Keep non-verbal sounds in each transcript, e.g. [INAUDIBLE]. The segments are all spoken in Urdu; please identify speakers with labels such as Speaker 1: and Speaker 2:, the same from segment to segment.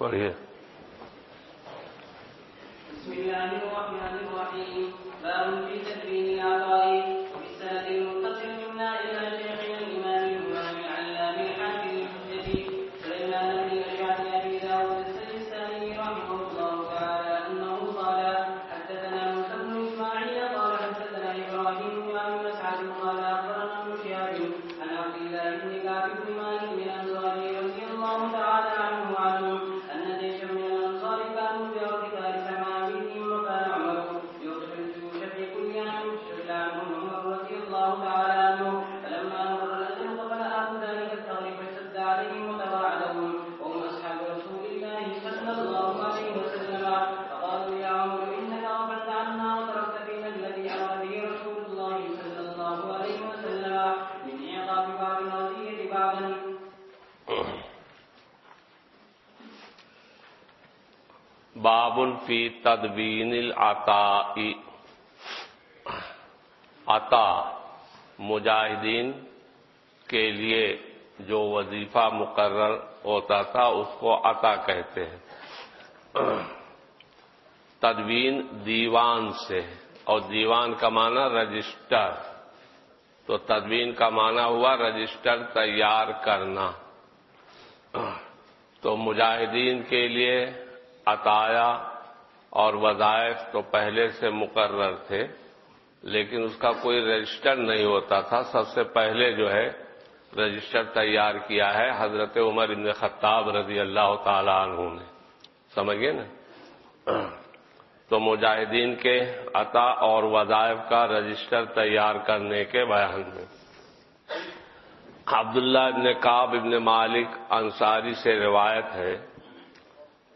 Speaker 1: پڑھیے۔ فی تدوین العطاء. عطا مجاہدین کے لیے جو وظیفہ مقرر ہوتا تھا اس کو عطا کہتے ہیں۔ تدوین دیوان سے، اور دیوان کا معنی رجسٹر۔ تو تدوین کا معنی ہوا رجسٹر تیار کرنا۔ تو مجاہدین کے لیے عطایا اور وظائف تو پہلے سے مقرر تھے، لیکن اس کا کوئی رجسٹر نہیں ہوتا تھا۔ سب سے پہلے جو ہے رجسٹر تیار کیا ہے حضرت عمر ابن خطاب رضی اللہ تعالی عنہ نے۔ سمجھے نا؟ تو مجاہدین کے عطا اور وظائف کا رجسٹر تیار کرنے کے بیان میں۔ عبداللہ ابن کعب ابن مالک انصاری سے روایت ہے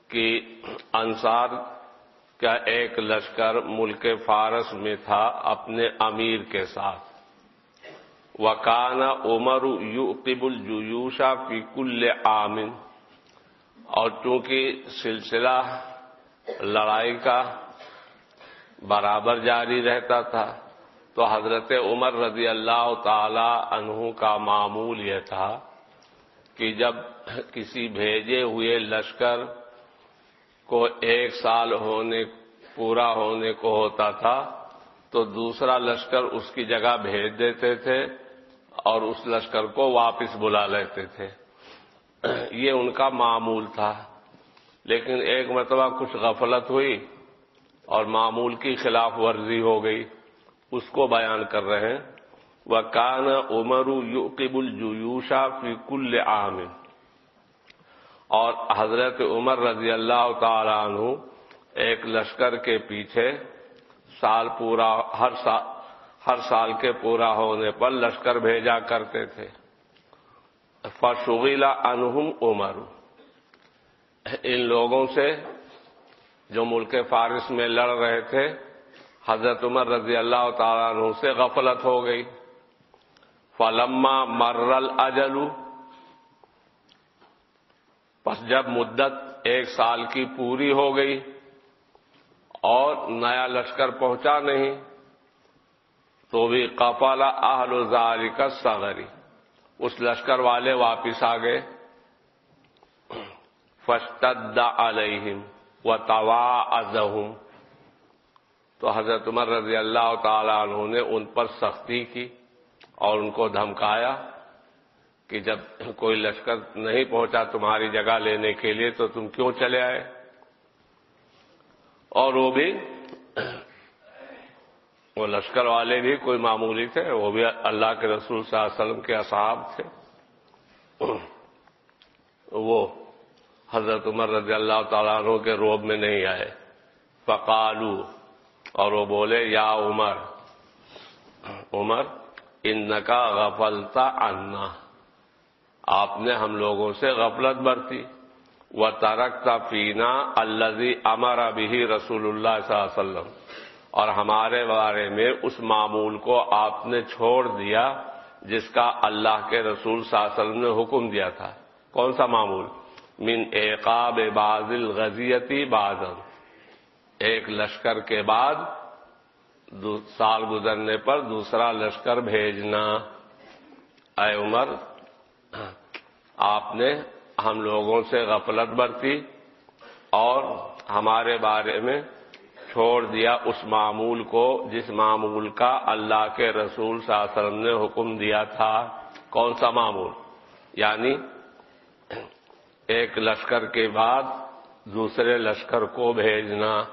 Speaker 1: کہ انصار کا ایک لشکر ملک فارس میں تھا اپنے امیر کے ساتھ۔ وکان عمر یو قب الجوشا فی کل عامن اور چونکہ سلسلہ لڑائی کا برابر جاری رہتا تھا، تو حضرت عمر رضی اللہ تعالی عنہ کا معمول یہ تھا کہ جب کسی بھیجے ہوئے لشکر کو ایک سال ہونے، پورا ہونے کو ہوتا تھا، تو دوسرا لشکر اس کی جگہ بھیج دیتے تھے اور اس لشکر کو واپس بلا لیتے تھے۔ یہ ان کا معمول تھا۔ لیکن ایک مرتبہ کچھ غفلت ہوئی اور معمول کی خلاف ورزی ہو گئی۔ اس کو بیان کر رہے ہیں۔ وہ کان عمر یو قب الجوشا فی کل عام۔ اور حضرت عمر رضی اللہ تعالی عنہ ایک لشکر کے پیچھے سال پورا، ہر سال ہر سال کے پورا ہونے پر لشکر بھیجا کرتے تھے۔ فشغیلا انہم عمر۔ ان لوگوں سے جو ملک فارس میں لڑ رہے تھے، حضرت عمر رضی اللہ تعالیٰ عنہ سے غفلت ہو گئی۔ فلما مرل اجلو پس جب مدت ایک سال کی پوری ہو گئی اور نیا لشکر پہنچا نہیں تو بھی قفالا اہل زاری کا سغری اس لشکر والے واپس آ گئے. فشتد علیہم و توا تو حضرت عمر رضی اللہ تعالی عنہ نے ان پر سختی کی اور ان کو دھمکایا. کہ جب کوئی لشکر نہیں پہنچا تمہاری جگہ لینے کے لیے تو تم کیوں چلے آئے؟ اور وہ بھی وہ لشکر والے بھی کوئی معمولی تھے، وہ بھی اللہ کے رسول صلی اللہ علیہ وسلم کے اصحاب تھے۔ وہ حضرت عمر رضی اللہ تعالیٰ عنہ کے روب میں نہیں آئے۔ فقالو، اور وہ بولے، یا عمر عمر ان کا غفلتا انا آپ نے ہم لوگوں سے غفلت برتی۔ و ترکتا پینا الزی امر بھی رسول اللہ صلی اللہ علیہ وسلم۔ اور ہمارے بارے میں اس معمول کو آپ نے چھوڑ دیا جس کا اللہ کے رسول صلی اللہ علیہ وسلم نے حکم دیا تھا۔ کون سا معمول؟ من اعقاب باز الغزیتی بازن ایک لشکر کے بعد سال گزرنے پر دوسرا لشکر بھیجنا۔ اے عمر آپ نے ہم لوگوں سے غفلت برتی اور ہمارے بارے میں چھوڑ دیا اس معمول کو جس معمول کا اللہ کے رسول صلی اللہ علیہ وسلم نے حکم دیا تھا۔ کون سا معمول؟ یعنی ایک لشکر کے بعد دوسرے لشکر کو بھیجنا۔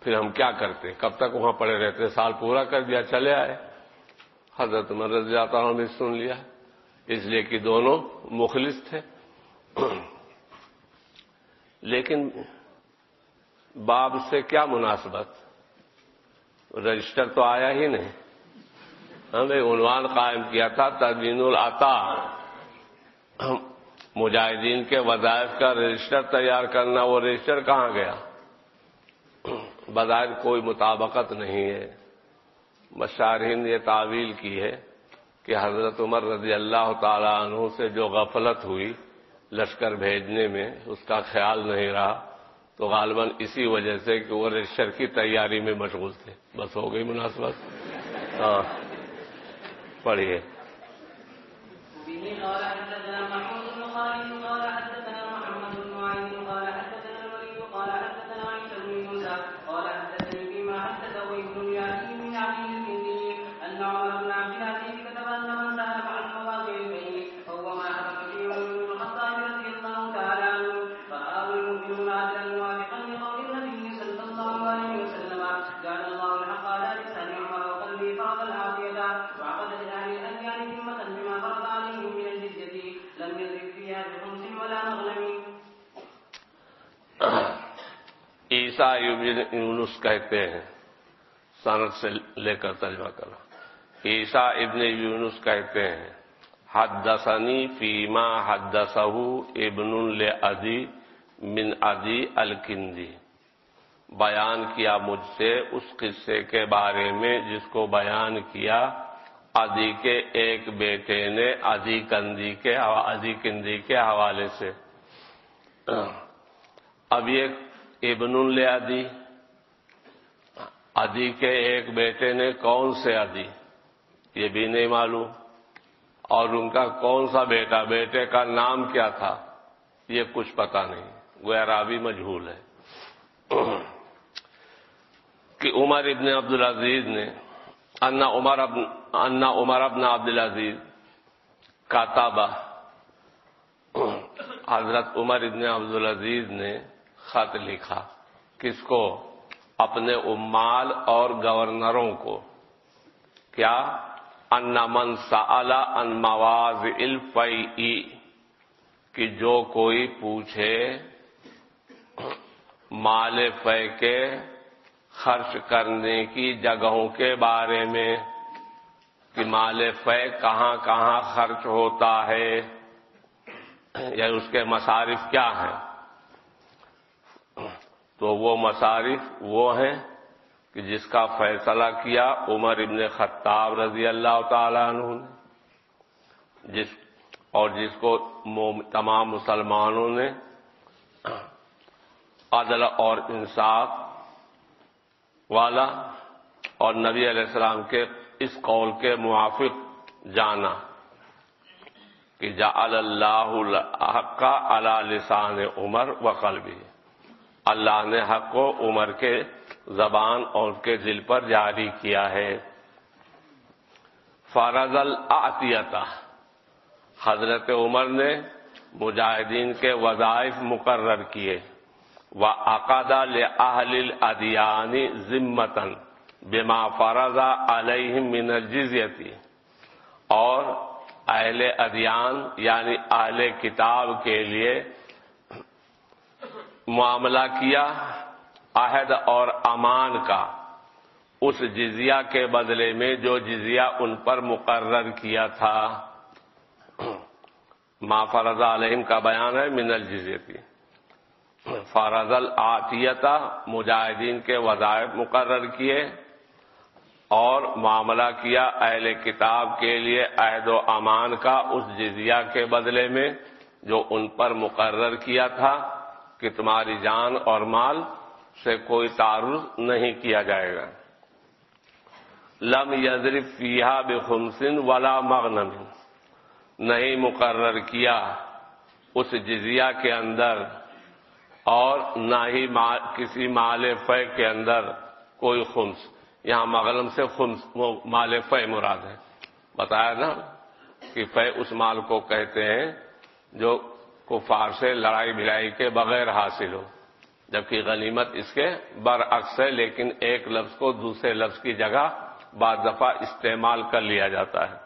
Speaker 1: پھر ہم کیا کرتے؟ کب تک وہاں پڑے رہتے؟ سال پورا کر دیا، چلے آئے۔ حضرت مرض جاتا ہوں نے سن لیا۔ اس لیے کہ دونوں مخلص تھے۔ لیکن باب سے کیا مناسبت؟ رجسٹر تو آیا ہی نہیں۔ ہمیں عنوان قائم کیا تھا، تدوین العطا۔ مجاہدین کے وظائف کا رجسٹر تیار کرنا، وہ رجسٹر کہاں گیا؟ بظاہر کوئی مطابقت نہیں ہے۔ بشارہین نے یہ تعویل کی ہے۔ کہ حضرت عمر رضی اللہ تعالی عنہ سے جو غفلت ہوئی لشکر بھیجنے میں، اس کا خیال نہیں رہا، تو غالباً اسی وجہ سے کہ وہ رجسٹر کی تیاری میں مشغول تھے۔ بس ہو گئی مناسبت۔ ہاں پڑھیے۔ عیسا جی یونس کہتے ہیں سنت سے لے کر ترجمہ کرو۔ عیسا ابن یونس کہتے ہیں، حدثنی فیما حدثہ ابن الدی من ادی الکندی۔ بیان کیا مجھ سے اس قصے کے بارے میں جس کو بیان کیا ادی کے ایک بیٹے نے ادی کندی کے ادی کندی کے حوالے سے۔ اب یہ ابن الدی ادی کے ایک بیٹے نے کون سے ادی یہ بھی نہیں معلوم۔ اور ان کا کون سا بیٹا؟ بیٹے کا نام کیا تھا؟ یہ کچھ پتا نہیں۔ وہ عرابی مجہول ہے۔ کہ عمر ابن عبد العزیز نے انا عمر ابن انا عمر ابن عبد العزیز کاتابہ حضرت عمر ابن عبد العزیز نے خط لکھا کس کو؟ اپنے امال اور گورنروں کو۔ کیا؟ ان من سلا ان مواز الفی کہ جو کوئی پوچھے مال فے کے خرچ کرنے کی جگہوں کے بارے میں، کہ مال فے کہاں کہاں خرچ ہوتا ہے یا اس کے مصارف کیا ہیں؟ تو وہ مصارف وہ ہیں کہ جس کا فیصلہ کیا عمر ابن خطاب رضی اللہ تعالی عنہ نے، جس اور جس کو تمام مسلمانوں نے عدل اور انصاف والا اور نبی علیہ السلام کے اس قول کے موافق جانا کہ جا اللہ کا اللہ لسان عمر و قلبی۔ اللہ نے حق کو عمر کے زبان اور کے دل پر جاری کیا ہے۔ فرض العطیتا حضرت عمر نے مجاہدین کے وظائف مقرر کیے۔ و عقادہ لہل ادیانی ذمتن بما فرضا علیہ من الجزیتی اور اہل ادیان یعنی اہل کتاب کے لیے معاملہ کیا، عہد اور امان کا۔ اس جزیہ کے بدلے میں جو جزیہ ان پر مقرر کیا تھا۔ [CLEARS THROAT] ما فرض علیہم کا بیان ہے من الجزیتی فرض العطیتا مجاہدین کے وظائف مقرر کیے اور معاملہ کیا اہل کتاب کے لیے عہد و امان کا اس جزیہ کے بدلے میں جو ان پر مقرر کیا تھا۔ کہ تمہاری جان اور مال سے کوئی تعارف نہیں کیا جائے گا۔ لم یزرف فیحا بخمسن ولا مغنم۔ نہیں مقرر کیا اس جزیہ کے اندر اور نہ ہی کسی مال فے کے اندر کوئی خمس۔ یہاں مغلم سے خمس وہ مال فے مراد ہے۔ بتایا نا کہ فے اس مال کو کہتے ہیں جو کفار سے لڑائی بھلائی کے بغیر حاصل ہو۔ جبکہ غنیمت اس کے برعکس ہے، لیکن ایک لفظ کو دوسرے لفظ کی جگہ بعض دفعہ استعمال کر لیا جاتا ہے۔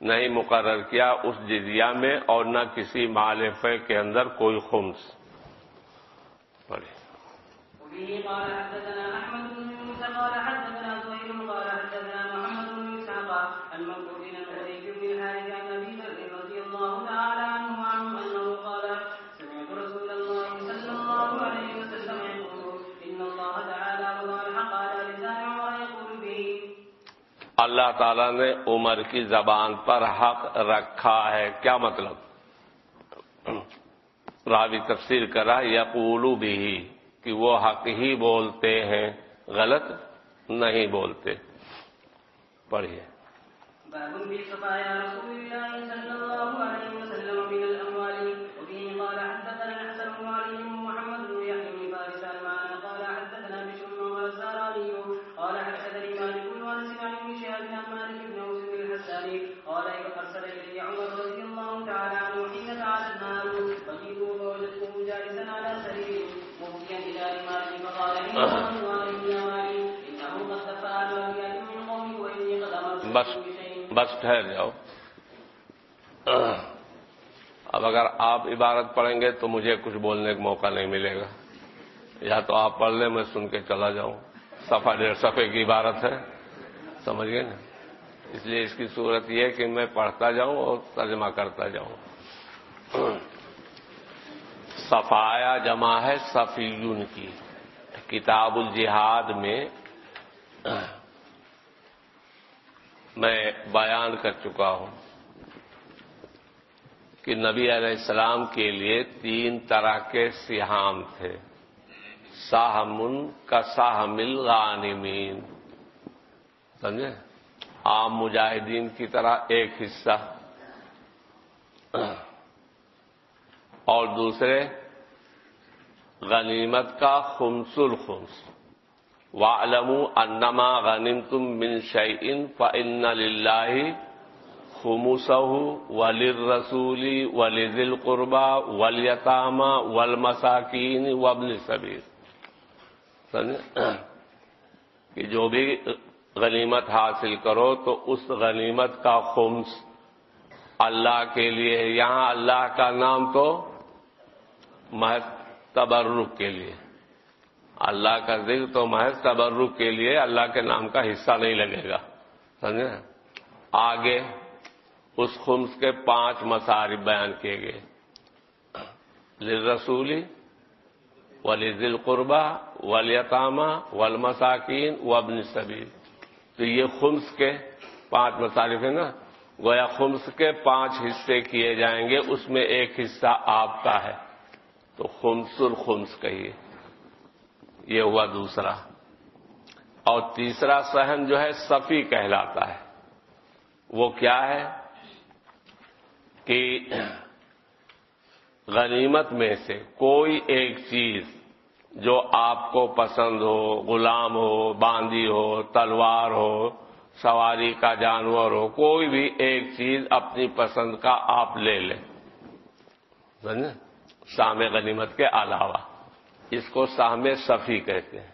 Speaker 1: نہیں مقرر کیا اس جزیہ میں اور نہ کسی مالفے کے اندر کوئی خمس پڑے اللہ تعالیٰ نے عمر کی زبان پر حق رکھا ہے۔ کیا مطلب؟ راوی تفسیر کرا یا بھی کہ وہ حق ہی بولتے ہیں، غلط نہیں بولتے۔ پڑھیے۔ بس بس ٹھہر جاؤ۔ اب اگر آپ عبارت پڑھیں گے تو مجھے کچھ بولنے کا موقع نہیں ملے گا۔ یا تو آپ پڑھ لیں، میں سن کے چلا جاؤں۔ صفحہ ڈیڑھ صفحے کی عبارت ہے۔ سمجھ گئے نا؟ اس لیے اس کی صورت یہ ہے کہ میں پڑھتا جاؤں اور ترجمہ کرتا جاؤں۔ صفایا جمع ہے صفیون کی۔ کتاب الجہاد میں میں بیان کر چکا ہوں کہ نبی علیہ السلام کے لیے تین طرح کے سیاحام تھے۔ ساہمن کا ساہمل غانمین سمجھے؟ عام مجاہدین کی طرح ایک حصہ۔ اور دوسرے، غنیمت کا خمس الخمس۔ وعلم انما غنیم تم من شعین فن اللہ خمسہ ولر رسولی ولی دل قربا ولیطامہ ول مساکین صبیر کہ جو بھی غنیمت حاصل کرو تو اس غنیمت کا خمس اللہ کے لیے یہاں اللہ کا نام تو محض تبرک کے لیے۔ اللہ کا ذکر تو محض تبرک کے لیے اللہ کے نام کا حصہ نہیں لگے گا۔ سمجھے؟ آگے اس خمس کے پانچ مسارب بیان کیے گئے۔ رسولی ولی ذل قربا ولیطامہ ول مساکین و ابن صبیر تو یہ خمس کے پانچ مصارف ہیں نا؟ گویا خمس کے پانچ حصے کیے جائیں گے، اس میں ایک حصہ آپ کا ہے۔ تو خمس الخمس کہیے۔ یہ ہوا دوسرا۔ اور تیسرا سہن جو ہے صفی کہلاتا ہے۔ وہ کیا ہے؟ کہ غنیمت میں سے کوئی ایک چیز جو آپ کو پسند ہو، غلام ہو باندی ہو، تلوار ہو، سواری کا جانور ہو، کوئی بھی ایک چیز اپنی پسند کا آپ لے لیں۔ سام غنیمت کے علاوہ۔ اس کو سام صفی کہتے ہیں۔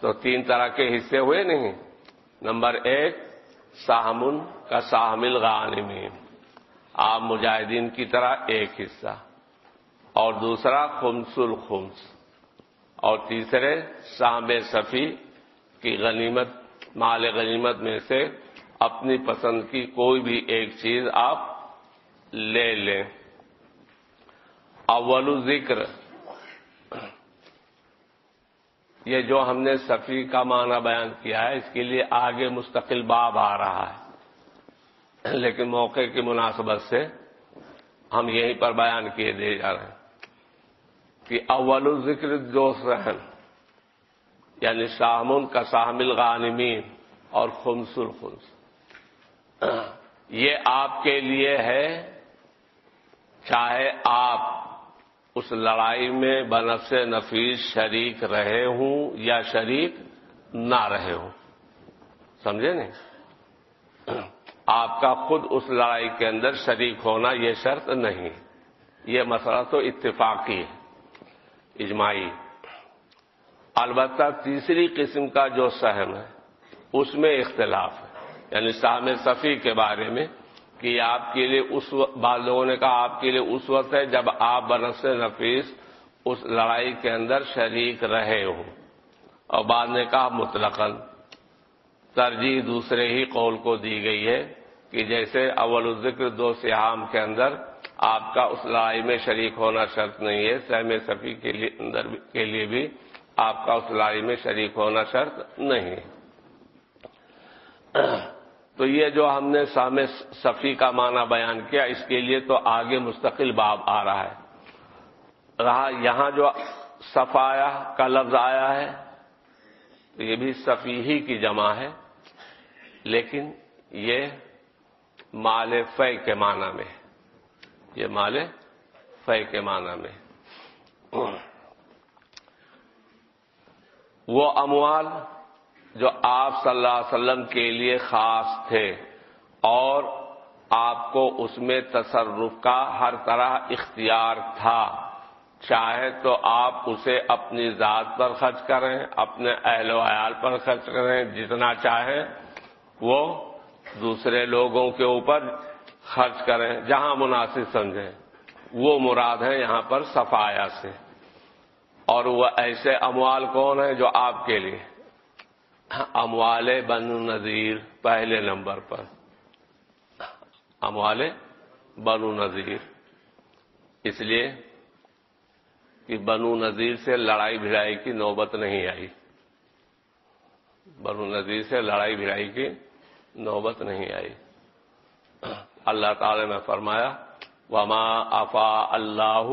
Speaker 1: تو تین طرح کے حصے ہوئے نہیں۔ نمبر ایک، ساہمن کا ساحمل غانمین آپ مجاہدین کی طرح ایک حصہ۔ اور دوسرا، خمس الخمس۔ اور تیسرے سام صفی کی غنیمت، مال غنیمت میں سے اپنی پسند کی کوئی بھی ایک چیز آپ لے لیں۔ اول ذکر یہ جو ہم نے صفی کا معنی بیان کیا ہے، اس کے لیے آگے مستقل باب آ رہا ہے۔ لیکن موقع کی مناسبت سے ہم یہیں پر بیان کیے دے جا رہے ہیں کہ اول ذکر جو رہن یعنی شاہمن کا شاہمل غانمین اور خمس الخمس یہ آپ کے لیے ہے، چاہے آپ اس لڑائی میں بنفس نفیس شریک رہے ہوں یا شریک نہ رہے ہوں؟ سمجھے نہیں؟ آپ کا خود اس لڑائی کے اندر شریک ہونا یہ شرط نہیں۔ یہ مسئلہ تو اتفاقی ہے، اجماعی۔ البتہ تیسری قسم کا جو سہم ہے، اس میں اختلاف ہے۔ یعنی سام صفی کے بارے میں کہ آپ کے لیے اس بعض لوگوں نے کہا آپ کے لیے اس وقت ہے جب آپ برس نفیس اس لڑائی کے اندر شریک رہے ہوں اور بعد نے کہا مطلقاً ترجیح دوسرے ہی قول کو دی گئی ہے کہ جیسے اول الذکر دو سیام کے اندر آپ کا اس لڑائی میں شریک ہونا شرط نہیں ہے سہم صفی کے لیے اندر کے لیے بھی آپ کا اس لڑائی میں شریک ہونا شرط نہیں ہے۔ تو یہ جو ہم نے سام صفی کا معنی بیان کیا، اس کے لیے تو آگے مستقل باب آ رہا ہے۔ رہا، یہاں جو صفایا کا لفظ آیا ہے، تو یہ بھی صفی ہی کی جمع ہے۔ لیکن یہ مال فے کے معنی میں یہ مال فے کے معنی میں وہ اموال جو آپ صلی اللہ علیہ وسلم کے لیے خاص تھے اور آپ کو اس میں تصرف کا ہر طرح اختیار تھا۔ چاہے تو آپ اسے اپنی ذات پر خرچ کریں، اپنے اہل و عیال پر خرچ کریں، جتنا چاہیں، وہ دوسرے لوگوں کے اوپر خرچ کریں، جہاں مناسب سمجھیں۔ وہ مراد ہے یہاں پر صفایا سے۔ اور وہ ایسے اموال کون ہیں جو آپ کے لیے اموال بنو نذیر، پہلے نمبر پر۔ اموال بنو نذیر۔ اس لیے کہ بنو نذیر سے لڑائی بھڑائی کی نوبت نہیں آئی۔ بنو نذیر سے لڑائی بھڑائی کی نوبت نہیں آئی۔ اللہ تعالی نے فرمایا، وما افا اللہ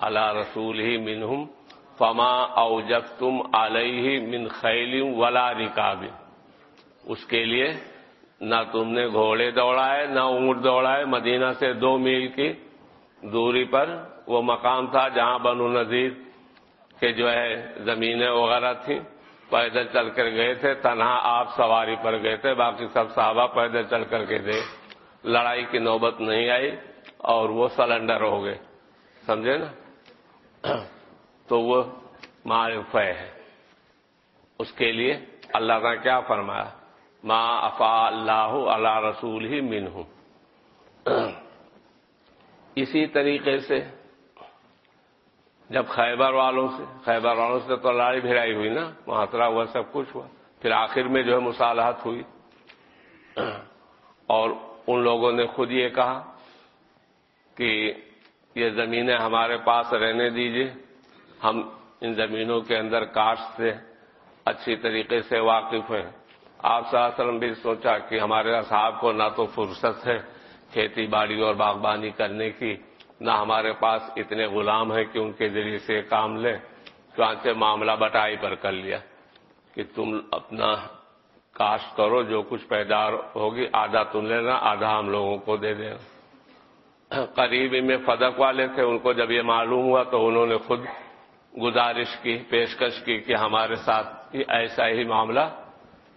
Speaker 1: اللہ رسول ہی منہم فما اوجب تم علیہ من خیل ولا رکاب اس کے لیے نہ تم نے گھوڑے دوڑائے، نہ اونٹ دوڑائے، مدینہ سے دو میل کی دوری پر وہ مقام تھا جہاں بنو نذیر کے جو ہے زمینیں وغیرہ تھیں، پیدل چل کر گئے تھے، تنہا آپ سواری پر گئے تھے، باقی سب صحابہ پیدل چل کر کے تھے لڑائی کی نوبت نہیں آئی اور وہ سلنڈر ہو گئے۔ سمجھے نا؟ تو وہ معرف ہے اس کے لیے اللہ کا کیا فرمایا؟ ما افا اللہ اللہ رسول ہی من ہوں اسی طریقے سے جب خیبر والوں سے، خیبر والوں سے تو لڑائی بھیڑائی ہوئی نا محاطرہ ہوا سب کچھ ہوا۔ پھر آخر میں جو ہے مصالحت ہوئی۔ اور ان لوگوں نے خود یہ کہا کہ یہ زمینیں ہمارے پاس رہنے دیجیے ہم ان زمینوں کے اندر کاشت سے اچھی طریقے سے واقف ہیں۔ آپ صلی اللہ علیہ وسلم بھی سوچا کہ ہمارے اصحاب کو نہ تو فرصت ہے کھیتی باڑی اور باغبانی کرنے کی، نہ ہمارے پاس اتنے غلام ہیں کہ ان کے ذریعے سے کام لیں چانچہ معاملہ بٹائی پر کر لیا کہ تم اپنا کاشت کرو، جو کچھ پیدار ہوگی، آدھا تم لینا، آدھا ہم لوگوں کو دے دینا۔ قریبی میں فدق والے تھے، ان کو جب یہ معلوم ہوا تو انہوں نے خود گزارش کی، پیشکش کی کہ ہمارے ساتھ ایسا ہی معاملہ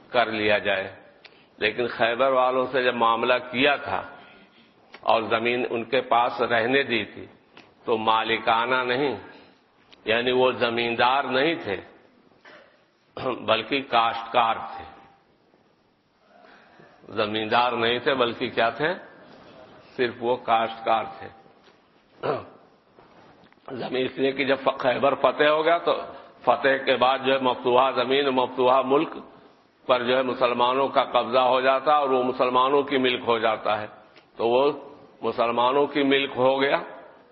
Speaker 1: کر لیا جائے۔ لیکن خیبر والوں سے جب معاملہ کیا تھا اور زمین ان کے پاس رہنے دی تھی، تو مالکانہ نہیں یعنی وہ زمیندار نہیں تھے، بلکہ کاشتکار تھے۔ زمیندار نہیں تھے، بلکہ کیا تھے؟ صرف وہ کاشتکار تھے۔ زمین اس لیے کہ جب خیبر فتح ہو گیا تو فتح کے بعد جو ہے مفتوحہ زمین مفتوحہ ملک پر جو ہے مسلمانوں کا قبضہ ہو جاتا اور وہ مسلمانوں کی ملک ہو جاتا ہے۔ تو وہ مسلمانوں کی ملک ہو گیا۔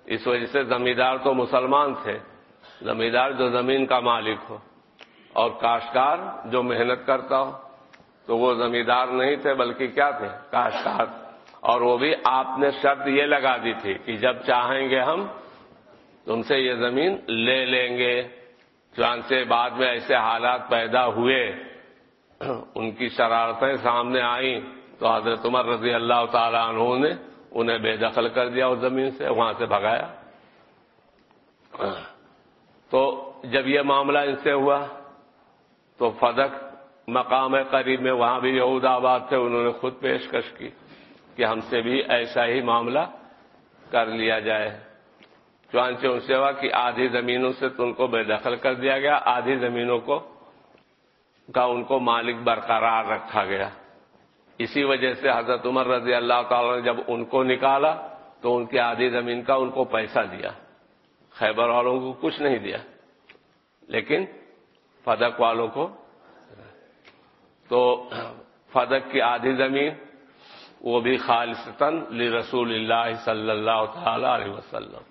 Speaker 1: اس وجہ سے زمیندار تو مسلمان تھے۔ زمیندار جو زمین کا مالک ہو۔ اور کاشتکار جو محنت کرتا ہو۔ تو وہ زمیندار نہیں تھے بلکہ کیا تھے؟ کاشتکار۔ اور وہ بھی آپ نے شرط یہ لگا دی تھی کہ جب چاہیں گے ہم تم سے یہ زمین لے لیں گے۔ چانچہ بعد میں ایسے حالات پیدا ہوئے۔ ان کی شرارتیں سامنے آئیں۔ تو حضرت عمر رضی اللہ تعالی عنہ نے انہیں بے دخل کر دیا اس زمین سے، وہاں سے بھگایا۔ تو جب یہ معاملہ ان سے ہوا، تو فدق مقام قریب میں وہاں بھی یہود آباد تھے، انہوں نے خود پیشکش کی کہ ہم سے بھی ایسا ہی معاملہ کر لیا جائے۔ چانچہ ان سے ہوا کہ آدھی زمینوں سے تو ان کو بے دخل کر دیا گیا، آدھی زمینوں کو کا ان کو مالک برقرار رکھا گیا۔ اسی وجہ سے حضرت عمر رضی اللہ تعالی نے جب ان کو نکالا تو ان کی آدھی زمین کا ان کو پیسہ دیا۔ خیبر والوں کو کچھ نہیں دیا۔ لیکن فدق والوں کو، تو فدق کی آدھی زمین وہ بھی خالصتاً لی رسول اللہ صلی اللہ تعالی علیہ وسلم۔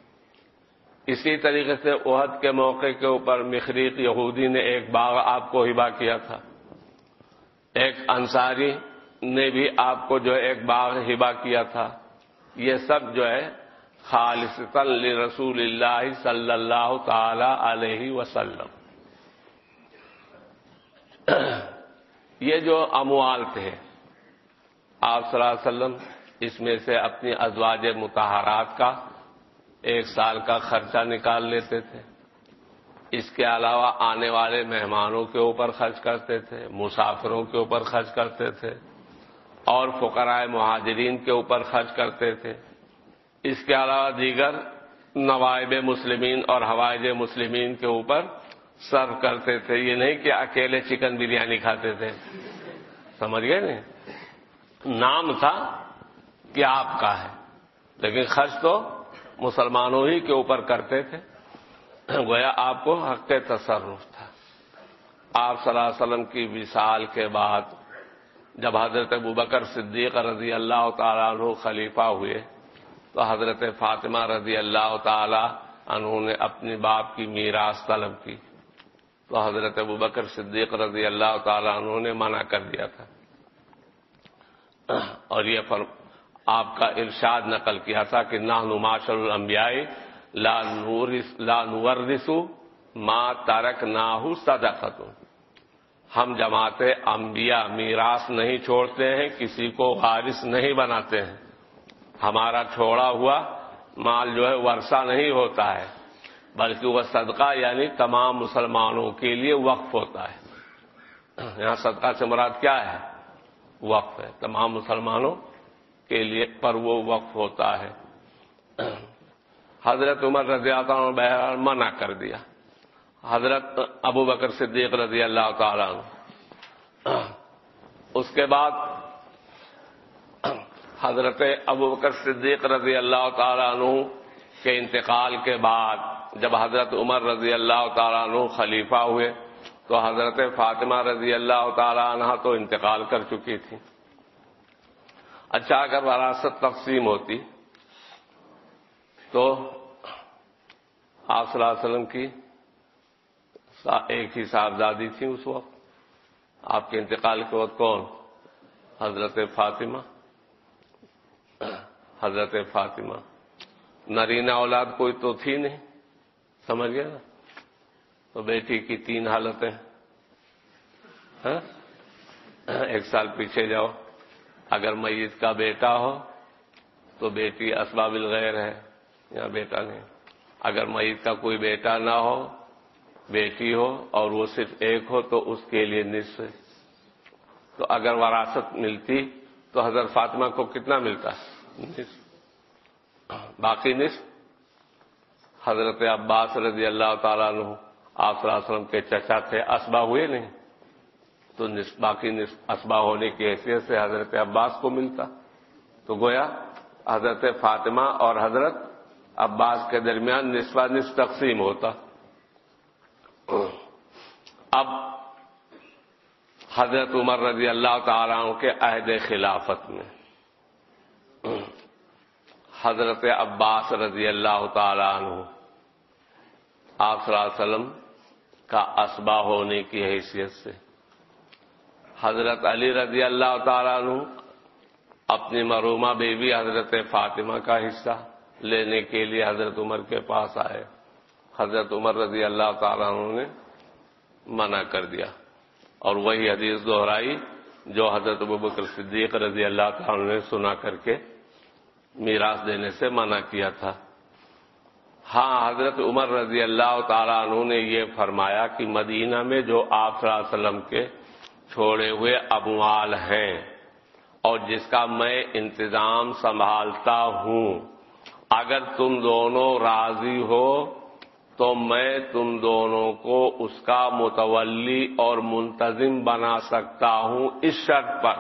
Speaker 1: اسی طریقے سے عہد کے موقع کے اوپر مخریق یہودی نے ایک باغ آپ کو ہبا کیا تھا۔ ایک انصاری نے بھی آپ کو جو ہے ایک باغ ہبا کیا تھا۔ یہ سب جو ہے خالصتاً لی رسول اللہ صلی اللہ تعالی علیہ وسلم۔ یہ جو اموال تھے، آپ صلی اللہ علیہ وسلم، اس میں سے اپنی ازواج متحرات کا ایک سال کا خرچہ نکال لیتے تھے۔ اس کے علاوہ آنے والے مہمانوں کے اوپر خرچ کرتے تھے، مسافروں کے اوپر خرچ کرتے تھے اور فقرائے مہاجرین کے اوپر خرچ کرتے تھے۔ اس کے علاوہ دیگر نوائب مسلمین اور ہوائج مسلمین کے اوپر سرو کرتے تھے۔ یہ نہیں کہ اکیلے چکن بریانی کھاتے تھے۔ سمجھ گئے نہیں؟ نام تھا کہ آپ کا ہے، لیکن خرچ تو مسلمانوں ہی کے اوپر کرتے تھے۔ گویا آپ کو حق تصرف تھا۔ آپ صلی اللہ علیہ وسلم کی وصال کے بعد جب حضرت ابوبکر صدیق رضی اللہ تعالیٰ عنہ خلیفہ ہوئے، تو حضرت فاطمہ رضی اللہ تعالی عنہ نے اپنی باپ کی میراث طلب کی۔ تو حضرت ابوبکر صدیق رضی اللہ تعالی عنہ نے منع کر دیا تھا۔ اور یہ فرم آپ کا ارشاد نقل کیا تھا کہ نہ نماشر الانبیاء لا لا نورسو ما ترک ناہو صدقت ہم جماعت انبیاء میراث نہیں چھوڑتے ہیں، کسی کو وارث نہیں بناتے ہیں۔ ہمارا چھوڑا ہوا مال جو ہے ورثہ نہیں ہوتا ہے، بلکہ وہ صدقہ یعنی تمام مسلمانوں کے لیے وقف ہوتا ہے۔ یہاں صدقہ سے مراد کیا ہے؟ وقف ہے۔ تمام مسلمانوں کے لیے پر وہ وقف ہوتا ہے۔ حضرت عمر رضی اللہ عنہ بہرحال منع کر دیا۔ حضرت ابو بکر صدیق رضی اللہ تعالیٰ عنہ۔ اس کے بعد حضرت ابو بکر صدیق رضی اللہ تعالیٰ عنہ کے انتقال کے بعد جب حضرت عمر رضی اللہ تعالیٰ عنہ خلیفہ ہوئے تو حضرت فاطمہ رضی اللہ تعالیٰ عنہ تو انتقال کر چکی تھی۔ اچھا اگر وراثت تقسیم ہوتی تو آپ صلی اللہ علیہ وسلم کی ایک ہی صاحبزادی تھی اس وقت۔ آپ کے انتقال کے وقت کون؟ حضرت فاطمہ۔ حضرت فاطمہ۔ نرینا اولاد کوئی تو تھی نہیں۔ سمجھ گیا نا؟ تو بیٹی کی تین حالتیں۔ ہاں؟ ایک سال پیچھے جاؤ۔ اگر میت کا بیٹا ہو تو بیٹی اسباب الغیر ہے، یا بیٹا نہیں۔ اگر میت کا کوئی بیٹا نہ ہو، بیٹی ہو اور وہ صرف ایک ہو تو اس کے لیے نصف۔ تو اگر وراثت ملتی تو حضرت فاطمہ کو کتنا ملتا؟ نصف۔ باقی نصف۔ حضرت عباس رضی اللہ تعالیٰ عنہ، آپ وسلم کے چچا تھے اسبا ہوئے نہیں؟ تو باقی اسبا ہونے کی حیثیت سے حضرت عباس کو ملتا۔ تو گویا حضرت فاطمہ اور حضرت عباس کے درمیان نسبہ نصف تقسیم ہوتا۔ اب حضرت عمر رضی اللہ تعالیٰ عنہ کے عہد خلافت میں۔ حضرت عباس رضی اللہ تعالی عنہ آپ صلی اللہ علیہ وسلم کا اسبا ہونے کی حیثیت سے۔ حضرت علی رضی اللہ تعالیٰ عنہ اپنی مرومہ بیوی حضرت فاطمہ کا حصہ لینے کے لیے حضرت عمر کے پاس آئے۔ حضرت عمر رضی اللہ تعالیٰ عنہ نے منع کر دیا۔ اور وہی حدیث دہرائی جو حضرت بکر صدیق رضی اللہ تعالیٰ نے سنا کر کے میراث دینے سے منع کیا تھا۔ ہاں حضرت عمر رضی اللہ تعالیٰ عنہ نے یہ فرمایا کہ مدینہ میں جو آپ صلی اللہ علیہ وسلم کے چھوڑے ہوئے اموال ہیں اور جس کا میں انتظام سنبھالتا ہوں۔ اگر تم دونوں راضی ہو تو میں تم دونوں کو اس کا متولی اور منتظم بنا سکتا ہوں اس شرط پر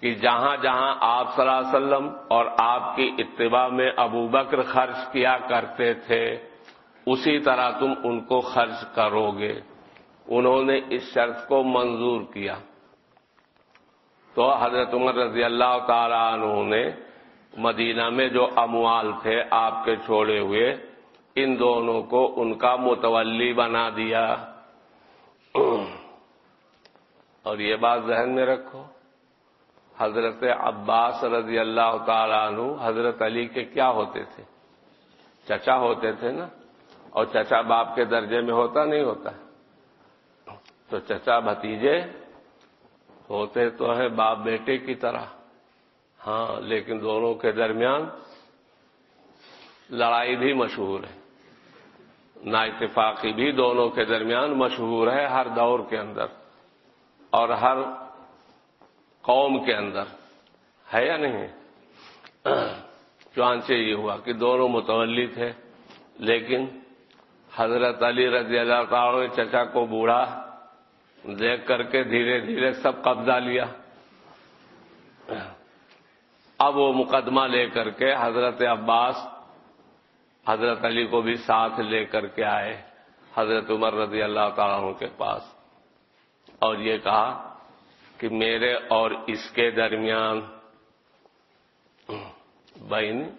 Speaker 1: کہ جہاں جہاں آپ صلی اللہ علیہ وسلم اور آپ کی اتباع میں ابو بکر خرچ کیا کرتے تھے، اسی طرح تم ان کو خرچ کرو گے۔ انہوں نے اس شرط کو منظور کیا۔ تو حضرت عمر رضی اللہ تعالی عنہ نے مدینہ میں جو اموال تھے آپ کے چھوڑے ہوئے، ان دونوں کو ان کا متولی بنا دیا۔ اور یہ بات ذہن میں رکھو، حضرت عباس رضی اللہ تعالیٰ عنہ حضرت علی کے کیا ہوتے تھے؟ چچا ہوتے تھے نا؟ اور چچا باپ کے درجے میں ہوتا نہیں ہوتا؟ تو چچا بھتیجے ہوتے تو ہیں باپ بیٹے کی طرح۔ ہاں لیکن دونوں کے درمیان لڑائی بھی مشہور ہے۔ نا اتفاقی بھی دونوں کے درمیان مشہور ہے ہر دور کے اندر اور ہر قوم کے اندر۔ ہے یا نہیں؟ چانچے یہ ہوا کہ دونوں متولی تھے لیکن حضرت علی رضی اللہ تعالی نے چچا کو بوڑھا دیکھ کر کے دھیرے دھیرے سب قبضہ لیا۔ اب وہ مقدمہ لے کر کے حضرت عباس، حضرت علی کو بھی ساتھ لے کر کے آئے، حضرت عمر رضی اللہ تعالیٰ عنہ کے پاس۔ اور یہ کہا کہ میرے اور اس کے درمیان بین،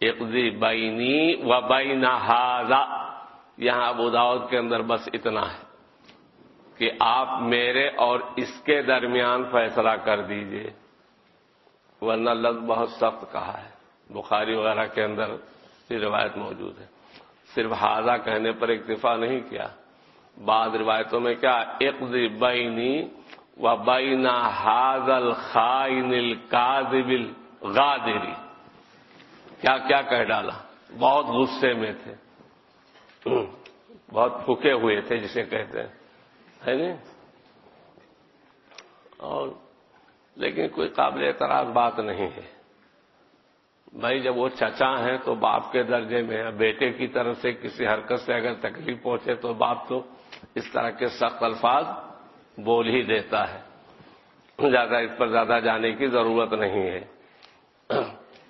Speaker 1: اقضی بینی و بین ہاضا یہاں ابو داود کے اندر بس اتنا ہے۔ کہ آپ میرے اور اس کے درمیان فیصلہ کر دیجیے۔ ورنہ لفظ بہت سخت کہا ہے۔ بخاری وغیرہ کے اندر یہ روایت موجود ہے۔ صرف حاضہ کہنے پر اکتفا نہیں کیا۔ بعض روایتوں میں کیا اقضی بینی و بینا حاضل خائن القاذب الغادری۔ کیا کیا کہہ ڈالا؟ بہت غصے میں تھے۔ بہت پھکے ہوئے تھے جسے کہتے ہیں۔ ہے نہیں؟ اور لیکن کوئی قابل اعتراض بات نہیں ہے۔ بھائی جب وہ چچا ہیں تو باپ کے درجے میں بیٹے کی طرف سے کسی حرکت سے اگر تکلیف پہنچے تو باپ تو اس طرح کے سخت الفاظ بول ہی دیتا ہے۔ زیادہ اس پر زیادہ جانے کی ضرورت نہیں ہے۔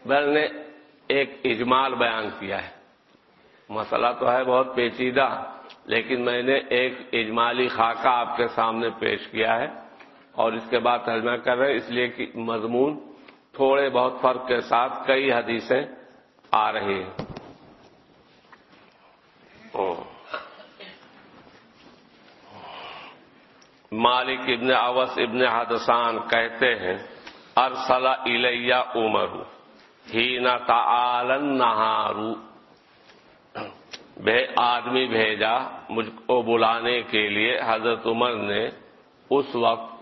Speaker 1: بل نے ایک اجمال بیان کیا ہے۔ مسئلہ تو ہے بہت پیچیدہ۔ لیکن میں نے ایک اجمالی خاکہ آپ کے سامنے پیش کیا ہے اور اس کے بعد ترجمہ کر رہے ہیں۔ اس لیے کہ مضمون تھوڑے بہت فرق کے ساتھ کئی حدیثیں آ رہی ہیں۔ مالک ابن اوس ابن حدسان کہتے ہیں ارسلا الیہ عمر ہی نہ تعالن نہارو۔ آدمی بھیجا مجھ کو بلانے کے لیے۔ حضرت عمر نے اس وقت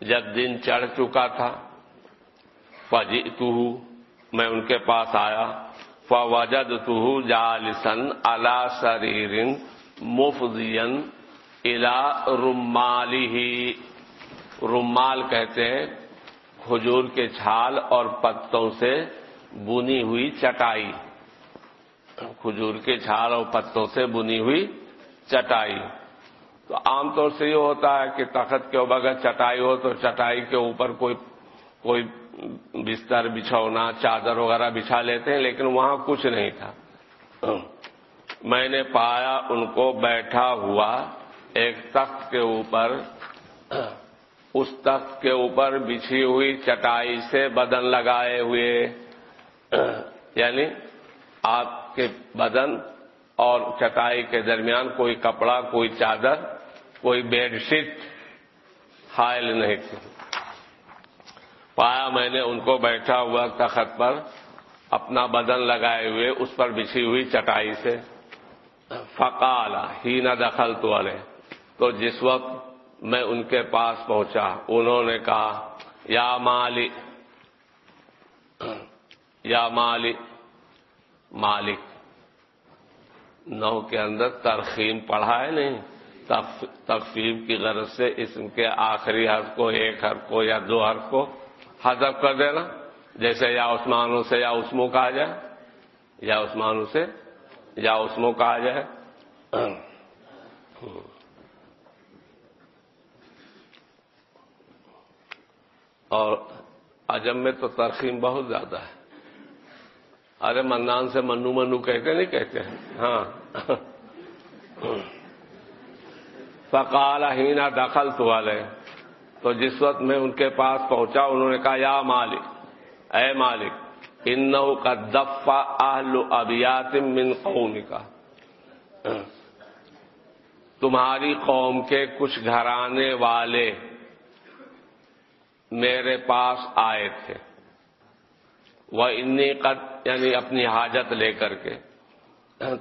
Speaker 1: جب دن چڑھ چکا تھا فجی میں ان کے پاس آیا۔ فوجد تو جالسن اللہ سرین مفزین الا رمالی ہی رومال کہتے ہیں، کھجور کے چھال اور پتوں سے بنی ہوئی چٹائی۔ کھجور کے چھال اور پتوں سے بنی ہوئی چٹائی۔ تو عام طور سے یہ ہوتا ہے کہ تخت کے اوپر اگر چٹائی ہو تو چٹائی کے اوپر کوئی کوئی بستر بچھونا، چادر وغیرہ بچھا لیتے ہیں، لیکن وہاں کچھ نہیں تھا۔ میں نے پایا، ان کو بیٹھا ہوا ایک تخت کے اوپر۔ اس تخت کے اوپر بچھی ہوئی چٹائی سے بدن لگائے ہوئے یعنی آپ کے بدن اور چٹائی کے درمیان کوئی کپڑا، کوئی چادر، کوئی بیڈ شیٹ حائل نہیں تھی۔ پایا میں نے ان کو بیٹھا ہوا تخت پر، اپنا بدن لگائے ہوئے، اس پر بچھی ہوئی چٹائی سے۔ فقالا ہی نہ دخل تو تو جس وقت میں ان کے پاس پہنچا، انہوں نے کہا، یا مالی یا مالی مالک۔ نو کے اندر ترخیم پڑھا ہے نہیں؟ تخفیف کی غرض سے اسم کے آخری حرف کو، ایک حرف کو یا دو حرف کو حذف کر دینا۔ جیسے یا عثمانوں سے یا اسمو کہا جائے۔ یا عثمانوں سے یا اسمو کہا جائے۔ اور عجم میں تو ترخیم بہت زیادہ ہے۔ ارے منان سے منو منو کہتے نہیں کہتے ہاں۔ فقال ہینا دخل تو والے تو جس وقت میں ان کے پاس پہنچا، انہوں نے کہا، یا مالک، اے مالک ان کا دفا اہل ابیات من قوم کا تمہاری قوم کے کچھ گھرانے والے میرے پاس آئے تھے۔ وہ انی قد یعنی اپنی حاجت لے کر کے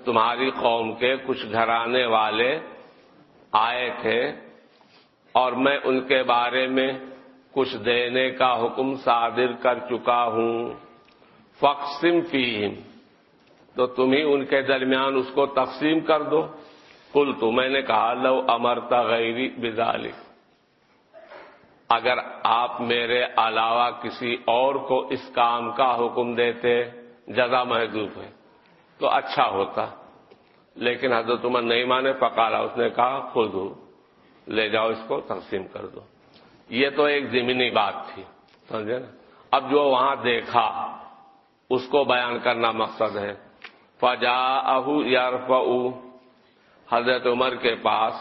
Speaker 1: تمہاری قوم کے کچھ گھرانے والے آئے تھے اور میں ان کے بارے میں کچھ دینے کا حکم صادر کر چکا ہوں۔ فقسم فیم تو تم ہی ان کے درمیان اس کو تقسیم کر دو۔ کل تو میں نے کہا، لو امرتا غیری بزالی اگر آپ میرے علاوہ کسی اور کو اس کام کا حکم دیتے، جزا محدود ہے۔ تو اچھا ہوتا۔ لیکن حضرت عمر نہیں مانے پکارا اس نے کہا، خود لے جاؤ اس کو، تقسیم کر دو۔ یہ تو ایک زمینی بات تھی، سمجھے نا؟ اب جو وہاں دیکھا، اس کو بیان کرنا مقصد ہے۔ فجا اہو یارف حضرت عمر کے پاس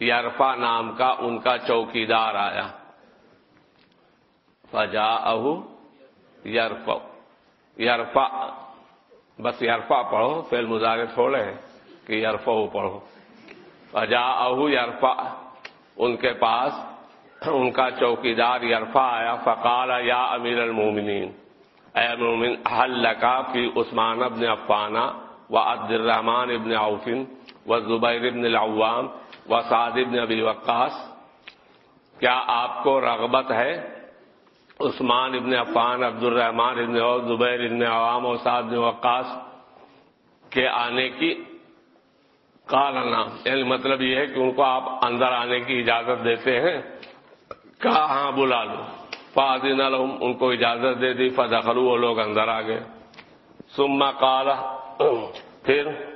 Speaker 1: یارفا نام کا ان کا چوکیدار آیا۔ فجا اہو یارف یارفا بس یارفا پڑھو فیل مظاہرے تھوڑے ہیں کہ یارفا پڑھو۔ فجا اہو یارفا ان کے پاس ان کا چوکیدار یارفا آیا۔ فقال یا امیر المومنین، اے المومن حل لکا فی عثمان ابن افانہ و عبد الرحمان ابن عوفن و زبیر ابن العوام و سعد ابن ابی وقاص، کیا آپ کو رغبت ہے؟ عثمان ابن عفان عبد الرحمان ابن عوف، زبیر ابن عوام اور سعد ابن وقاص کے آنے کی کالنا یعنی مطلب یہ ہے کہ ان کو آپ اندر آنے کی اجازت دیتے ہیں۔ کہا ہاں بلا لو۔ فاضین الحم ان کو اجازت دے دی۔ فدخلو وہ لوگ اندر آ گئے۔ سما کالا پھر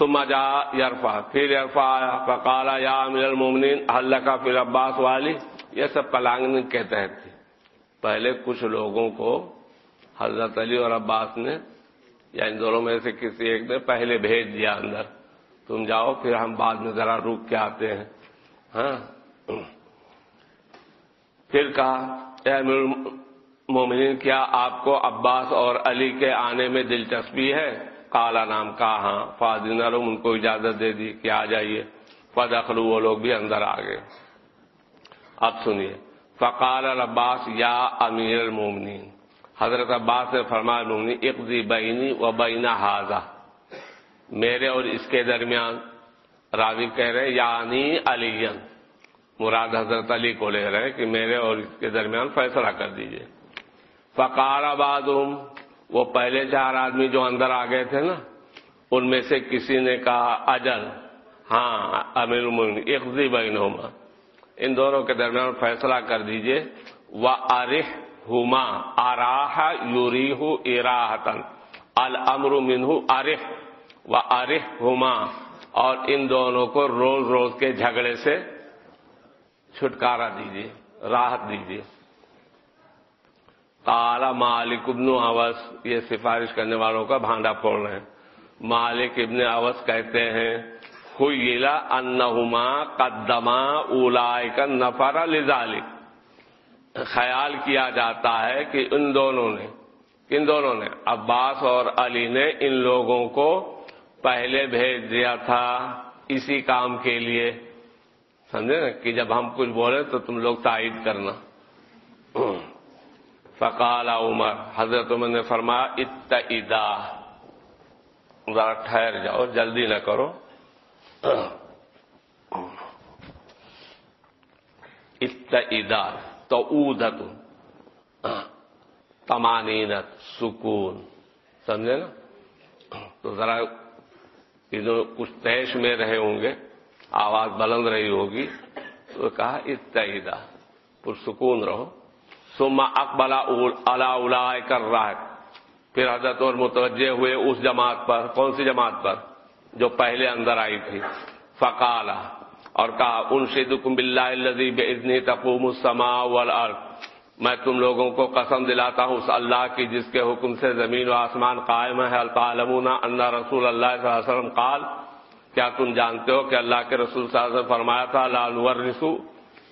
Speaker 1: سما جا یارفا پھر یارفا آیا فقالا یا امیر المومنین اللہ کا پھر عباس والی؟ یہ سب کلانگ کے تحت تھی۔ پہلے کچھ لوگوں کو حضرت علی اور عباس نے، یا ان دونوں میں سے کسی ایک نے پہلے بھیج دیا اندر۔ تم جاؤ، پھر ہم بعد میں ذرا روک کے آتے ہیں۔ ہاں۔ پھر کہا مومنین کیا آپ کو عباس اور علی کے آنے میں دلچسپی ہے؟ کالا نام کا ہاں فاضین ان کو اجازت دے دی کہ آ جائیے۔ فد اخلو وہ لوگ بھی اندر آ گئے۔ اب سنیے۔ فقال عباس یا امیر المومنین۔ حضرت عباس نے فرمایا مومنی اقضی بینی و بینا حاضہ میرے اور اس کے درمیان راوی کہہ رہے یعنی علی مراد حضرت علی کو لے رہے کہ میرے اور اس کے درمیان فیصلہ کر دیجیے۔ فقار آباد وہ پہلے چار آدمی جو اندر آ گئے تھے نا، ان میں سے کسی نے کہا، اجل. ہاں امیر اقضی بین ہوما ان دونوں کے درمیان فیصلہ کر دیجیے۔ وہ عارف ہوما آراہ یوری ہو اراحتن المر منہ عارف و عارف ہوما اور ان دونوں کو روز روز کے جھگڑے سے چھٹکارا دیجیے راحت دیجیے کالا مالک ابن اوس، یہ سفارش کرنے والوں کا بھانڈا پھوڑ رہے ہیں۔ مالک ابن اوس کہتے ہیں ہوئیلا انہما قدما اولا کا نفارا لذالک خیال کیا جاتا ہے کہ ان دونوں نے، ان دونوں نے، عباس اور علی نے ان لوگوں کو پہلے بھیج دیا تھا اسی کام کے لیے۔ سمجھے نا کہ جب ہم کچھ بولے تو تم لوگ تائید کرنا۔ فقال عمر، حضرت عمر نے فرمایا اتدا ذرا ٹھہر جاؤ جلدی نہ کرو۔ اتدا تو تمانینت، سکون۔ سمجھے نا؟ تو ذرا کچھ تیش میں رہے ہوں گے، آواز بلند رہی ہوگی، تو کہا اتحدہ پرسکون رہو۔ سما اکبلا الا کر رہا ہے پھر حضرت اور متوجہ ہوئے اس جماعت پر، کون سی جماعت پر؟ جو پہلے اندر آئی تھی۔ فقالا اور کہا ان شید کم بلّہ اتنی تقوم السما والارض۔ میں تم لوگوں کو قسم دلاتا ہوں اس اللہ کی، جس کے حکم سے زمین و آسمان قائم ہے۔ الطالمون اللہ رسول اللہ صلی اللہ علیہ وسلم قال، کیا تم جانتے ہو کہ اللہ کے رسول صلی اللہ علیہ وسلم فرمایا تھا لال رسو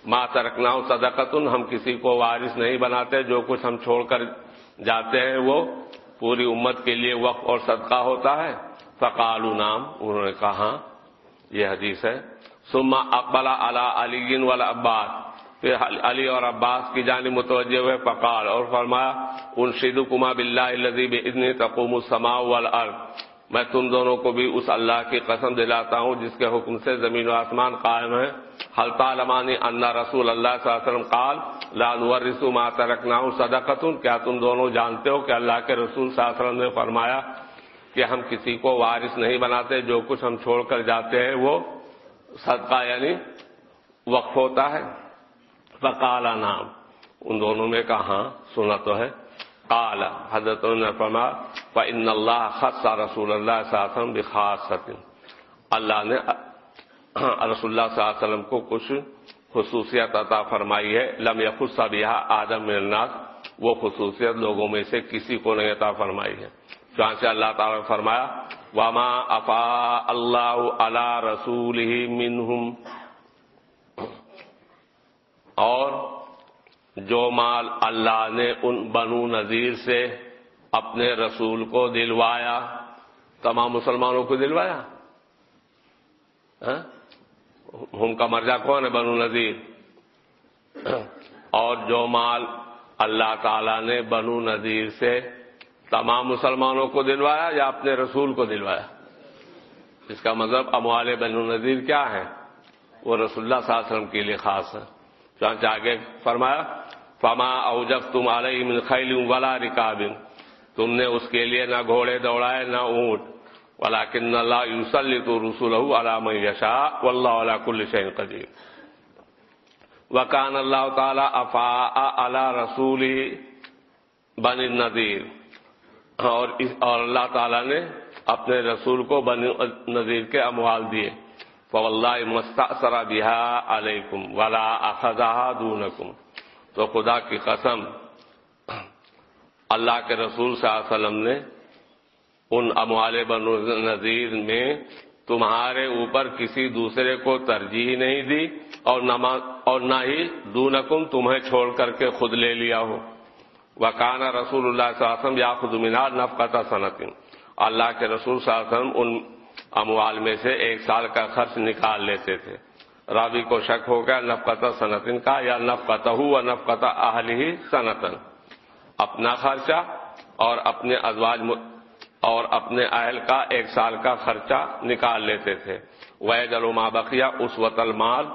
Speaker 1: ماں ترکنا صدقتن ہم کسی کو وارث نہیں بناتے، جو کچھ ہم چھوڑ کر جاتے ہیں، وہ پوری امت کے لیے وقف اور صدقہ ہوتا ہے۔ فقال نام انہوں نے کہا ہاں، یہ حدیث ہے۔ سما اقبال علی علی والا عباس پھر علی اور عباس کی جانب متوجہ ہوئے، فقال، اور فرمایا ان شید کما بلّہ لذیب اتنی تقوم السما والارض میں تم دونوں کو بھی اس اللہ کی قسم دلاتا ہوں جس کے حکم سے زمین و آسمان قائم ہے حلتا لمانی اللہ رسول اللہ صلی اللہ علیہ وسلم قال لال رسو ماتا رکھنا ہوں صدقتن۔ کیا تم دونوں جانتے ہو کہ اللہ کے رسول صلی اللہ علیہ وسلم نے فرمایا کہ ہم کسی کو وارث نہیں بناتے، جو کچھ ہم چھوڑ کر جاتے ہیں وہ صدقہ یعنی وقف ہوتا ہے۔ فقالا نام ان دونوں میں کہا ہاں سنا تو ہے؟ قال حضرت نے فرما ان اللہ خط رسول اللہ صلی اللہ علیہ وسلم اللہ نے رسول اللہ صلی اللہ علیہ وسلم کو کچھ خصوصیت عطا فرمائی ہے۔ لم خود سب آدم الناس، وہ خصوصیت لوگوں میں سے کسی کو نہیں عطا فرمائی ہے۔ جہاں سے اللہ تعالیٰ نے فرمایا، وما افا اللہ علی رسول ہی منہم. اور جو مال اللہ نے ان بنو نذیر سے اپنے رسول کو دلوایا تمام مسلمانوں کو دلوایا؟ ہاں؟ ہم کا مرجع کون ہے بنو نذیر؟ اور جو مال اللہ تعالی نے بنو نذیر سے تمام مسلمانوں کو دلوایا یا اپنے رسول کو دلوایا؟ اس کا مطلب اموال بنو نذیر کیا ہے وہ رسول اللہ صلی اللہ علیہ وسلم کے لیے خاص ہے چانچہ آگے فرمایا، فما او جب تم علیہ من خیل ولا رکاب تم نے اس کے لیے نہ گھوڑے دوڑائے، نہ اونٹ۔ ولا کن اللہ یوسلی تو رسول علام یشا و اللہ علیہ کل شین قدیر وکان اللہ تعالی افا اللہ رسول بن نذیر اور اللہ تعالی نے اپنے رسول کو بن نذیر کے اموال دیے۔ فواللہ مستأثر بها علیکم ولا اخذها دونکم تو خدا کی قسم، اللہ کے رسول صلی اللہ علیہ وسلم نے ان اموال بن نذیر میں تمہارے اوپر کسی دوسرے کو ترجیح نہیں دی اور اور نہ ہی دونکم تمہیں چھوڑ کر کے خود لے لیا ہو۔ وکانا رسول اللہ صلی اللہ علیہ وسلم یا خود مینار نفقتا صنعت اللہ کے رسول صلی اللہ علیہ وسلم ان اموال میں سے ایک سال کا خرچ نکال لیتے تھے۔ راوی کو شک ہو گیا نفقت صنعتن کا یا نفقت ہو نفقت اہل ہی صنعتن اپنا خرچہ اور اپنے ازواج اور اپنے اہل کا ایک سال کا خرچہ نکال لیتے تھے۔ وہ ما بقیہ اس وط المال۔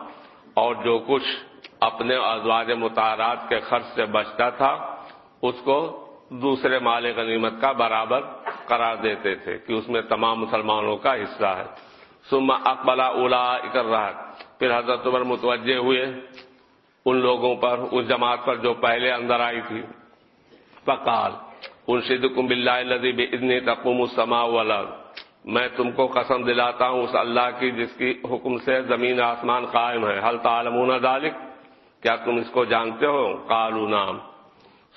Speaker 1: اور جو کچھ اپنے ازواج متحرات کے خرچ سے بچتا تھا، اس کو دوسرے مال غنیمت کا برابر قرار دیتے تھے کہ اس میں تمام مسلمانوں کا حصہ ہے۔ سما اقبلا اولا کر رہا پھر حضرت عمر متوجہ ہوئے ان لوگوں پر، اس جماعت پر جو پہلے اندر آئی تھی۔ فقال ان شد کم بلّہ لذیب اتنی تقوم السما میں تم کو قسم دلاتا ہوں اس اللہ کی جس کی حکم سے زمین آسمان قائم ہے۔ حل تعلمون ذالک کیا تم اس کو جانتے ہو؟ کالو نام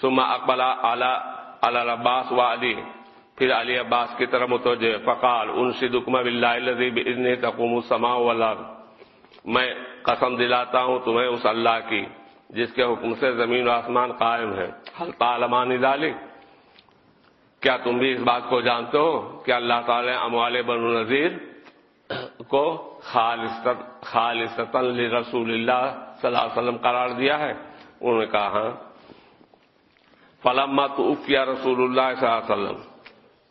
Speaker 1: سما اقبال اعلی عباس و علی۔ پھر علی عباس کی طرف متوجہ فقال ان شدکم بلّہ لذیب اتنی تقوم السما میں قسم دلاتا ہوں تمہیں اس اللہ کی جس کے حکم سے زمین و آسمان قائم ہے۔ تعلمان ذالک۔ کیا تم بھی اس بات کو جانتے ہو کہ اللہ تعالی اموال بن نذیر کو خالص رسول اللہ صلی اللہ علیہ وسلم قرار دیا ہے؟ انہوں نے کہا ہاں۔ فلما کیا رسول اللہ صلی اللہ علیہ وسلم۔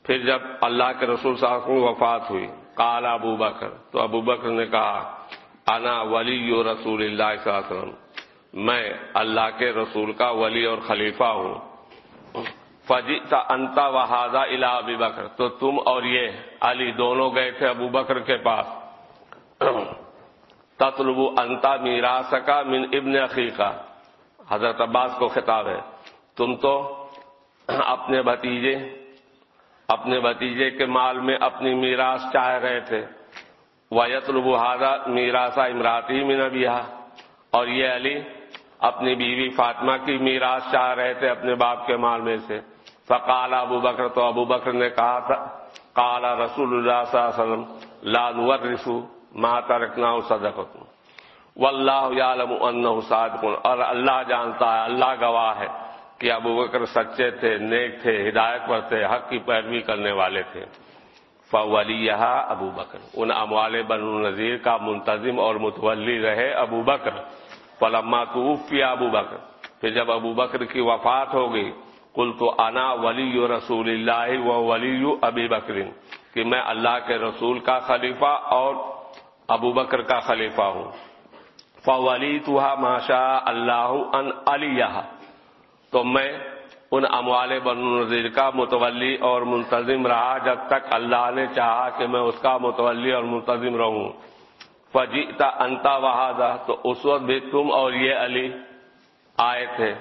Speaker 1: پھر جب اللہ کے رسول صلی اللہ علیہ وسلم وفات ہوئی کالا ابو بکر، تو ابو بکر نے کہا، انا ولی رسول اللہ صلی اللہ علیہ وسلم، میں اللہ کے رسول کا ولی اور خلیفہ ہوں۔ فجیتا انتا وحادہ الا ابی بکر، تو تم اور یہ علی دونوں گئے تھے ابو بکر کے پاس۔ تطلب انتا میرا سکا من ابن عقیقہ حضرت عباس کو خطاب ہے، تم تو اپنے بھتیجے اپنے بھتیجے کے مال میں اپنی میراث چاہ رہے تھے۔ ویت البہادہ میراسا امراتی میں نبیہ اور یہ علی اپنی بیوی فاطمہ کی میراث چاہ رہے تھے اپنے باپ کے مال میں سے۔ فقال ابو بکر، تو ابو بکر نے کہا تھا کالا رسول اللہ صلی اللہ علیہ وسلم لال رسو ماتا رکھنا صدق و اللہ عالم صادق اور اللہ جانتا ہے، اللہ گواہ ہے۔ کہ ابو بکر سچے تھے، نیک تھے، ہدایت پر تھے، حق کی پیروی کرنے والے تھے۔ فولی ابو بکر۔ ان اموال بن نذیر کا منتظم اور متولی رہے ابو بکر۔ فلما توفی ابو بکر۔ پھر جب ابو بکر کی وفات ہو گئی کل تو انا ولی رسول اللہ و ولی ابی بکرین کہ میں اللہ کے رسول کا خلیفہ اور ابو بکر کا خلیفہ ہوں۔ فولی تو ماشا اللہ ان علی تو میں ان اموال بن نذیر کا متولی اور منتظم رہا جب تک اللہ نے چاہا کہ میں اس کا متولی اور منتظم رہوں۔ فجیتا انتا وہادا تو اس وقت بھی تم اور یہ علی آئے تھے۔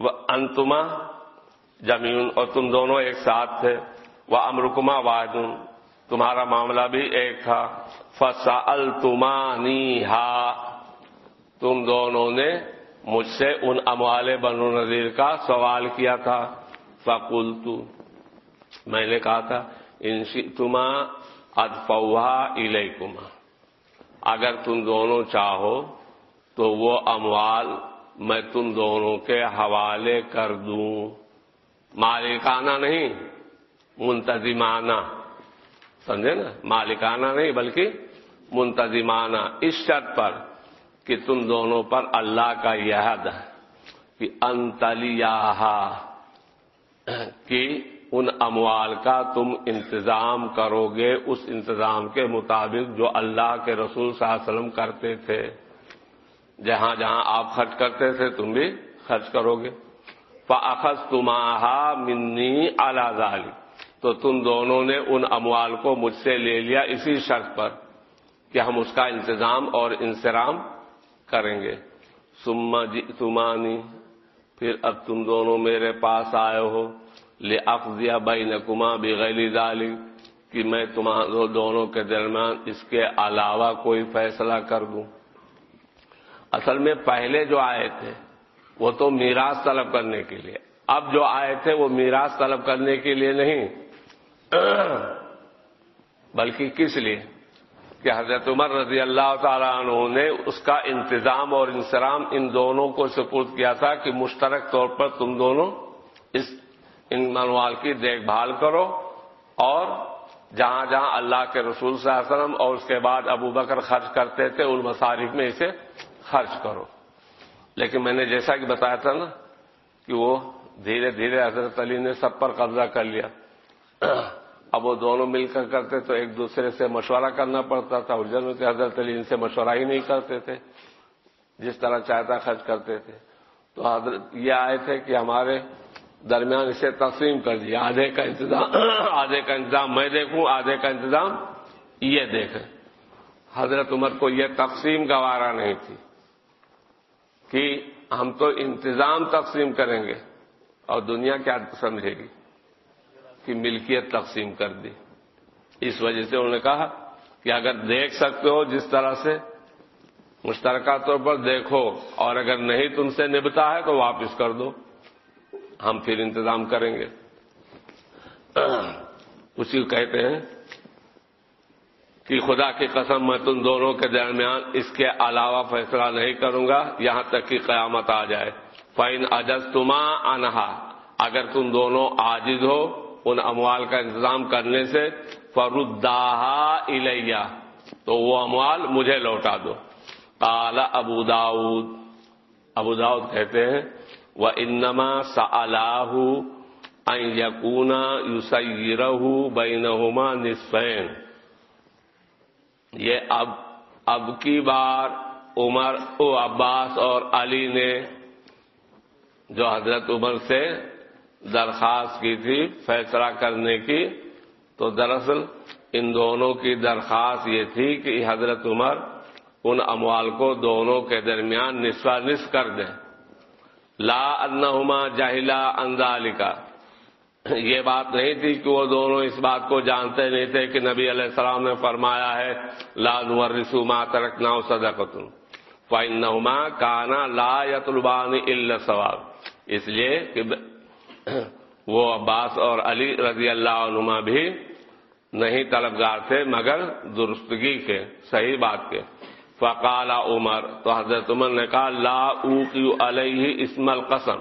Speaker 1: وہ انتما زمین اور تم دونوں ایک ساتھ تھے۔ وہ امرکما واحد تمہارا معاملہ بھی ایک تھا۔ فسا التمانی تم دونوں نے مجھ سے ان اموال بنو نذیر کا سوال کیا تھا۔ فکل میں نے کہا تھا انشی تما ادفا الیکما۔ اگر تم دونوں چاہو تو وہ اموال میں تم دونوں کے حوالے کر دوں۔ مالکانہ نہیں، منتظمانہ۔ سمجھے نا؟ مالکانہ نہیں، بلکہ منتظمانہ۔ اس شرط پر کہ تم دونوں پر اللہ کا یہ حد ہے کہ انتلیا کہ ان اموال کا تم انتظام کرو گے اس انتظام کے مطابق جو اللہ کے رسول صلی اللہ علیہ وسلم کرتے تھے۔ جہاں جہاں آپ خرچ کرتے تھے، تم بھی خرچ کرو گے فخذ تمہا منی اعلی تو تم دونوں نے ان اموال کو مجھ سے لے لیا اسی شرط پر کہ ہم اس کا انتظام اور انسرام کریں گے۔ سما جی تمانی پھر اب تم دونوں میرے پاس آئے ہو۔ لے افزیا بھائی نکما بغلی ڈالی کہ میں تمہاروں دونوں کے درمیان اس کے علاوہ کوئی فیصلہ کر دوں۔ اصل میں پہلے جو آئے تھے، وہ تو میراث طلب کرنے کے لیے۔ اب جو آئے تھے، وہ میراث طلب کرنے کے لیے نہیں۔ [CLEARS THROAT] بلکہ کس لیے؟ کہ حضرت عمر رضی اللہ تعالیٰ عنہ نے اس کا انتظام اور انسرام ان دونوں کو سپرد کیا تھا کہ مشترک طور پر تم دونوں اس ان منوال کی دیکھ بھال کرو اور جہاں جہاں اللہ کے رسول صلی اللہ علیہ وسلم اور اس کے بعد ابو بکر خرچ کرتے تھے ان مصارف میں اسے خرچ کرو۔ لیکن میں نے جیسا کہ بتایا تھا نا کہ وہ دھیرے دھیرے حضرت علی نے سب پر قبضہ کر لیا۔ اب وہ دونوں مل کر کرتے تو ایک دوسرے سے مشورہ کرنا پڑتا تھا ارجن میں حضرت علی ان سے مشورہ ہی نہیں کرتے تھے۔ جس طرح چاہتا خرچ کرتے تھے۔ تو حضرت یہ آئے تھے کہ ہمارے درمیان اسے تقسیم کر دیا آدھے کا انتظام، آدھے کا انتظام میں دیکھوں، آدھے کا انتظام یہ دیکھیں۔ حضرت عمر کو یہ تقسیم گوارا نہیں تھی کہ ہم تو انتظام تقسیم کریں گے اور دنیا کیا سمجھے گی۔ کہ ملکیت تقسیم کر دی۔ اس وجہ سے انہوں نے کہا کہ اگر دیکھ سکتے ہو جس طرح سے مشترکہ طور پر دیکھو، اور اگر نہیں تم سے نبتا ہے تو واپس کر دو۔ ہم پھر انتظام کریں گے۔ اسی کو کہتے ہیں کہ خدا کی قسم میں تم دونوں کے درمیان اس کے علاوہ فیصلہ نہیں کروں گا۔ یہاں تک کہ قیامت آ جائے۔ فائن اجز تما انہا اگر تم دونوں عاجز ہو ان اموال کا انتظام کرنے سے فردا الیہ تو وہ اموال مجھے لوٹا دو۔ کالا ابو داود ابو داود کہتے ہیں وہ انما صلاح یقونا یوسرہ بینہما نصفین یہ اب اب کی بار عمر، او عباس اور علی نے جو حضرت عمر سے درخواست کی تھی فیصلہ کرنے کی، تو دراصل ان دونوں کی درخواست یہ تھی کہ حضرت عمر ان اموال کو دونوں کے درمیان نسوا نصف کر دیں۔ لا انہما جاہلا انزالکا یہ بات نہیں تھی کہ وہ دونوں اس بات کو جانتے نہیں تھے کہ نبی علیہ السلام نے فرمایا ہے، لا نور رسوما ترکنا صدقتن۔ فنما کانا لا یتلبان الا ثواب۔ اس لیے کہ [COUGHS] وہ عباس اور علی رضی اللہ عنما بھی نہیں طلبگار تھے، مگر درستگی کے، صحیح بات کے۔ فقال عمر، تو حضرت عمر نے کہا، لا اوقی علیہ اسم القسم۔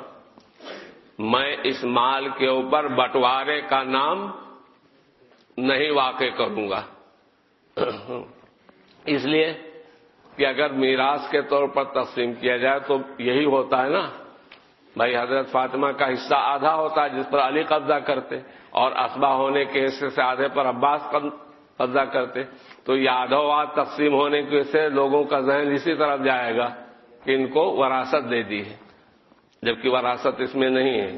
Speaker 1: میں اس مال کے اوپر بٹوارے کا نام نہیں واقع کروں گا۔ [COUGHS] اس لیے کہ اگر میراث کے طور پر تقسیم کیا جائے تو یہی ہوتا ہے نا۔ بھائی حضرت فاطمہ کا حصہ آدھا ہوتا ہے جس پر علی قبضہ کرتے اور اسبا ہونے کے حصے سے آدھے پر عباس قبضہ کرتے تو یہ آدھوات تقسیم ہونے کی وجہ سے لوگوں کا ذہن اسی طرف جائے گا کہ ان کو وراثت دے دی ہے، جبکہ وراثت اس میں نہیں ہے۔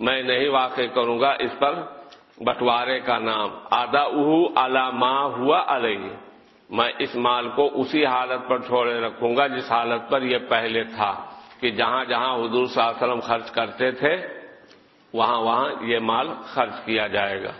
Speaker 1: میں نہیں واقع کروں گا اس پر بٹوارے کا نام۔ آدھا اہ علامہ ہوا علیہ۔ میں اس مال کو اسی حالت پر چھوڑے رکھوں گا جس حالت پر یہ پہلے تھا۔ کہ جہاں جہاں حضور صلی اللہ علیہ وسلم خرچ کرتے تھے، وہاں وہاں یہ مال خرچ کیا جائے گا۔